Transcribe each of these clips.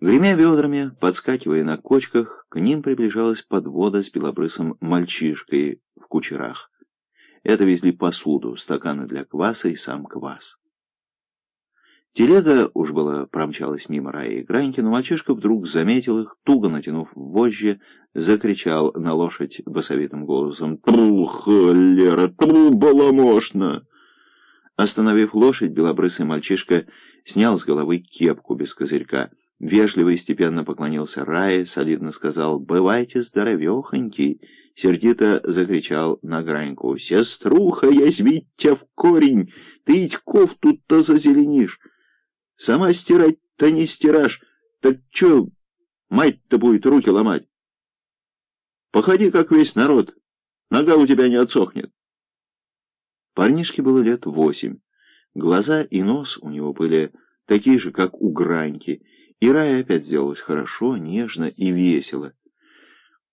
Гремя ведрами, подскакивая на кочках, к ним приближалась подвода с белобрысым мальчишкой в кучерах. Это везли посуду, стаканы для кваса и сам квас. Телега уж была промчалась мимо Рая и Граньки, но мальчишка вдруг заметил их, туго натянув вожжи, закричал на лошадь басовитым голосом «Тру, холера, тру, баламошно!» Остановив лошадь, белобрысый мальчишка снял с головы кепку без козырька, вежливо и степенно поклонился Рае, солидно сказал «Бывайте здоровехонький!» Сердито закричал на Граньку «Сеструха, я звить тебя в корень! Ты ведь кофту-то зазеленишь!» Сама стирать-то не стираж. Так чё, мать-то будет руки ломать? Походи, как весь народ. Нога у тебя не отсохнет. Парнишке было лет восемь. Глаза и нос у него были такие же, как у Граньки. И Рая опять сделалась хорошо, нежно и весело,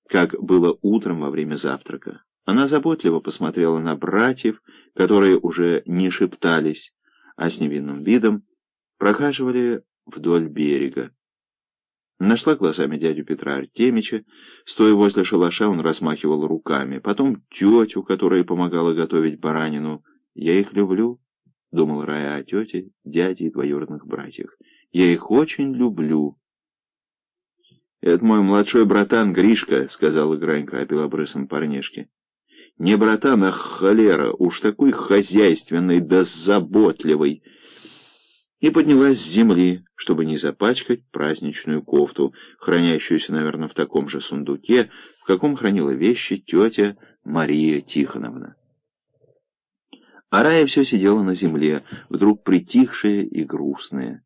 как было утром во время завтрака. Она заботливо посмотрела на братьев, которые уже не шептались, а с невинным видом прохаживали вдоль берега. Нашла глазами дядю Петра Артемича. Стоя возле шалаша, он размахивал руками. Потом тетю, которая помогала готовить баранину. «Я их люблю», — думал Рая о тете, дяде и двоюродных братьях. «Я их очень люблю». «Это мой младший братан Гришка», — сказал Игранька о белобрысом парнишке. «Не братан, а холера, уж такой хозяйственный да заботливый» и поднялась с земли, чтобы не запачкать праздничную кофту, хранящуюся, наверное, в таком же сундуке, в каком хранила вещи тетя Мария Тихоновна. Арая все сидела на земле, вдруг притихшая и грустная.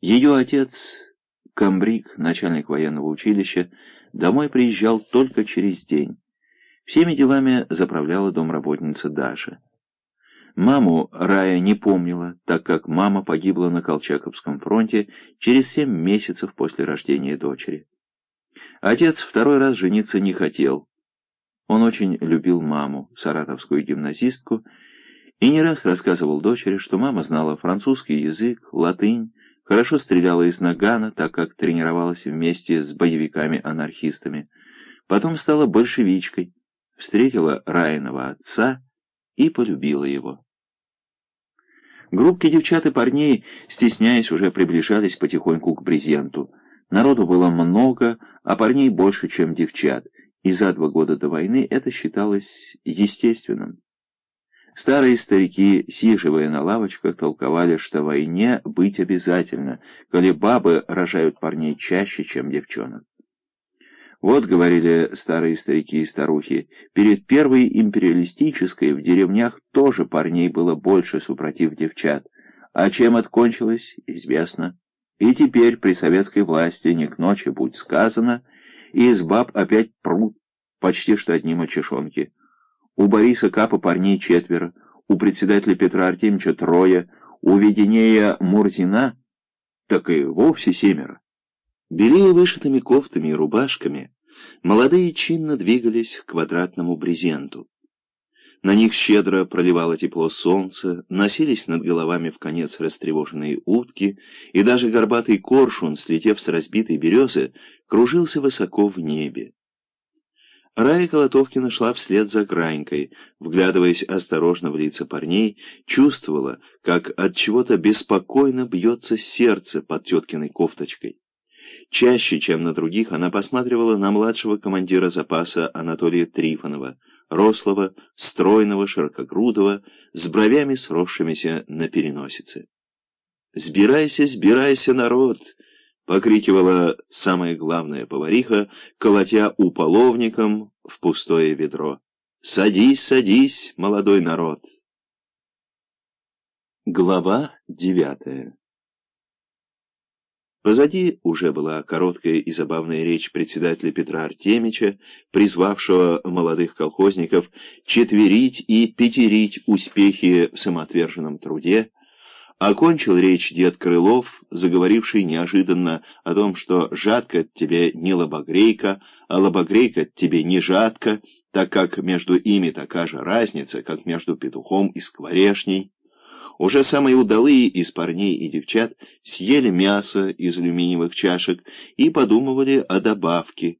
Ее отец, комбриг, начальник военного училища, домой приезжал только через день. Всеми делами заправляла домработница Даша. Маму Рая не помнила, так как мама погибла на Колчаковском фронте через семь месяцев после рождения дочери. Отец второй раз жениться не хотел. Он очень любил маму, саратовскую гимназистку, и не раз рассказывал дочери, что мама знала французский язык, латынь, хорошо стреляла из нагана, так как тренировалась вместе с боевиками-анархистами. Потом стала большевичкой, встретила Раиного отца и полюбила его. Группки девчат и парней, стесняясь, уже приближались потихоньку к брезенту. Народу было много, а парней больше, чем девчат, и за два года до войны это считалось естественным. Старые старики, сиживая на лавочках, толковали, что войне быть обязательно, коли бабы рожают парней чаще, чем девчонок. Вот, говорили старые старики и старухи, перед первой империалистической в деревнях тоже парней было больше, супротив девчат. А чем это кончилось, известно. И теперь при советской власти не к ночи будь сказано, и из баб опять прут почти что одни мальчишонки. У Бориса Капа парней четверо, у председателя Петра Артемьевича трое, у Веденея Мурзина так и вовсе семеро. Белее вышитыми кофтами и рубашками, молодые чинно двигались к квадратному брезенту. На них щедро проливало тепло солнца, носились над головами в конец растревоженные утки, и даже горбатый коршун, слетев с разбитой березы, кружился высоко в небе. Рая Колотовкина шла вслед за Гранькой, вглядываясь осторожно в лица парней, чувствовала, как от чего-то беспокойно бьется сердце под теткиной кофточкой. Чаще, чем на других, она посматривала на младшего командира запаса Анатолия Трифонова, рослого, стройного, широкогрудого, с бровями сросшимися на переносице. «Сбирайся, сбирайся, народ!» — покрикивала самая главная повариха, колотя уполовником в пустое ведро. «Садись, садись, молодой народ!» Глава девятая Позади уже была короткая и забавная речь председателя Петра Артемича, призвавшего молодых колхозников четверить и пятерить успехи в самоотверженном труде. Окончил речь дед Крылов, заговоривший неожиданно о том, что жатка тебе не лобогрейка, а лобогрейка тебе не жатка, так как между ими такая же разница, как между петухом и скворешней. Уже самые удалые из парней и девчат съели мясо из алюминиевых чашек и подумывали о добавке,